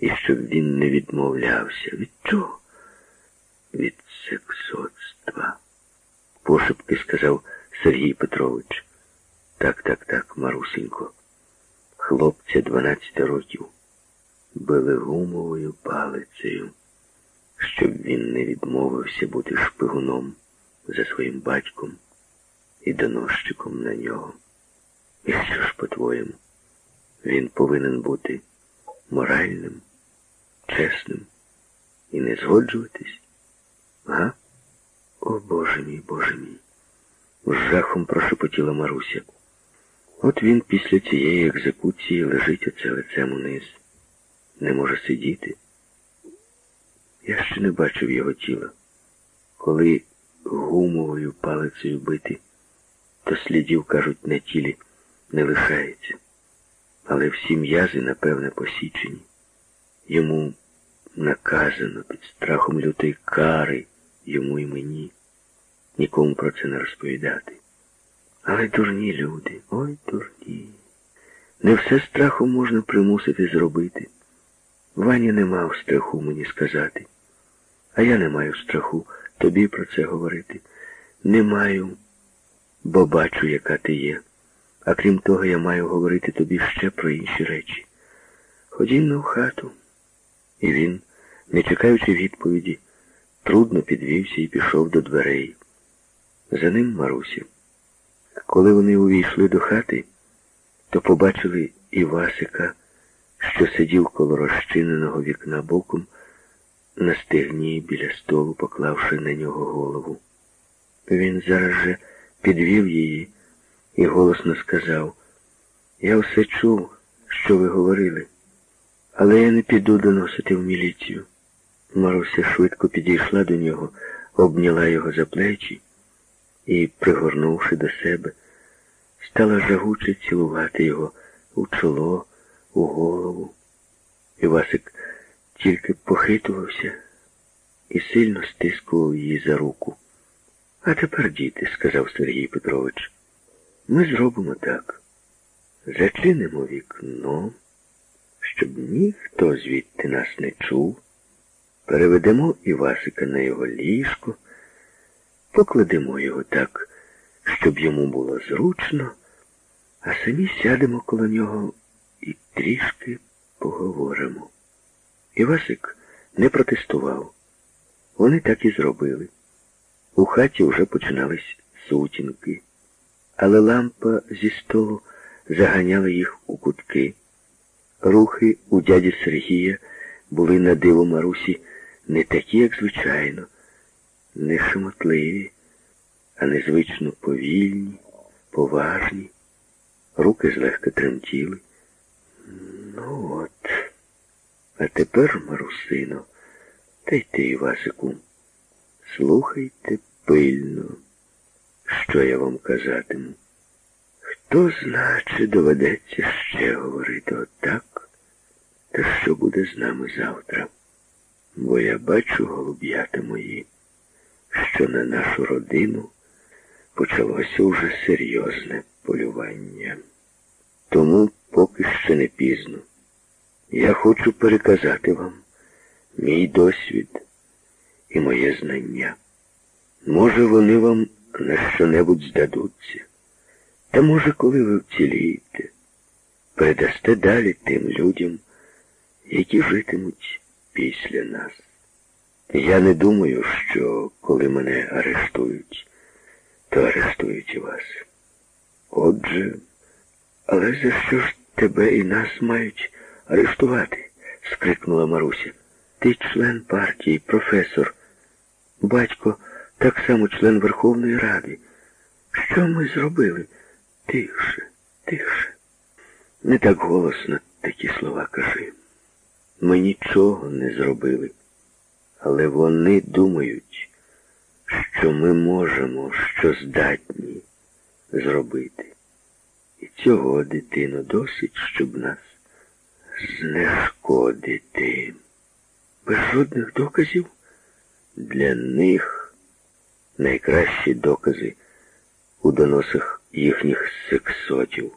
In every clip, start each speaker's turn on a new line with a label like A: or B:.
A: і щоб він не відмовлявся. Від чого? Від сексоцтва, пошепки сказав Сергій Петрович. Так, так, так, Марусенько. Хлопця 12 років били гумовою палицею, щоб він не відмовився бути шпигуном за своїм батьком і доносчиком на нього. І що ж, по-твоєму, він повинен бути моральним, чесним і не згоджуватись? Га? О, Боже мій, Боже мій. З жахом прошепотіла Маруся. От він після цієї екзекуції лежить оце лицем униз. Не може сидіти. Я ще не бачив його тіла. Коли гумовою палицею бити, то слідів, кажуть, на тілі не лишається. Але всі м'язи, напевне, посічені. Йому наказано під страхом лютої кари, йому і мені, нікому про це не розповідати. Але дурні люди, ой дурні. Не все страхом можна примусити зробити. Ваня не мав страху мені сказати. А я не маю страху тобі про це говорити. Не маю, бо бачу, яка ти є. А крім того, я маю говорити тобі ще про інші речі. Ходім в хату. І він, не чекаючи відповіді, трудно підвівся і пішов до дверей. За ним Маруся. Коли вони увійшли до хати, то побачили Івасика, що сидів коло розчиненого вікна боком, на стегні біля столу, поклавши на нього голову. Він зараз же підвів її і голосно сказав, я все чув, що ви говорили, але я не піду доносити в міліцію. Маруся швидко підійшла до нього, обняла його за плечі і, пригорнувши до себе, стала жагуче цілувати його у чоло, у голову. Івасик тільки похитувався і сильно стискував її за руку. А тепер, діти, сказав Сергій Петрович, ми зробимо так. Зачинимо вікно, щоб ніхто звідти нас не чув. Переведемо Івасика на його ліжко, покладемо його так, щоб йому було зручно, а самі сядемо коло нього і трішки поговоримо. Івасик не протестував. Вони так і зробили. У хаті вже починались сутінки, але лампа зі столу заганяла їх у кутки. Рухи у дяді Сергія були на диво Марусі не такі, як звичайно, не шамотливі, а незвично повільні, поважні. Руки злегка тремтіли. Ну от. А тепер, Марусино, та й ти, Івасику, слухайте пильно, що я вам казатиму. Хто зна, чи доведеться ще говорити що буде з нами завтра? Бо я бачу, голуб'ята мої, що на нашу родину почалося уже серйозне полювання. Тому поки ще не пізно. Я хочу переказати вам мій досвід і моє знання. Може, вони вам на що-небудь здадуться. Та може, коли ви вцілієте, передасте далі тим людям, які житимуть після нас. Я не думаю, що коли мене арештують, то арештують і вас. Отже, але за що ж тебе і нас мають арештувати? скрикнула Маруся. Ти член партії, професор. Батько так само член Верховної Ради. Що ми зробили? Тихше, тихше. Не так голосно такі слова кажи. Ми нічого не зробили, але вони думають, що ми можемо, що здатні зробити. І цього, дитино, досить, щоб нас знешкодити. Без жодних доказів для них найкращі докази у доносах їхніх сексотів.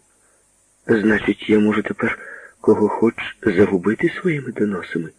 A: Значить, я можу тепер кого хоч загубити своїми доносами?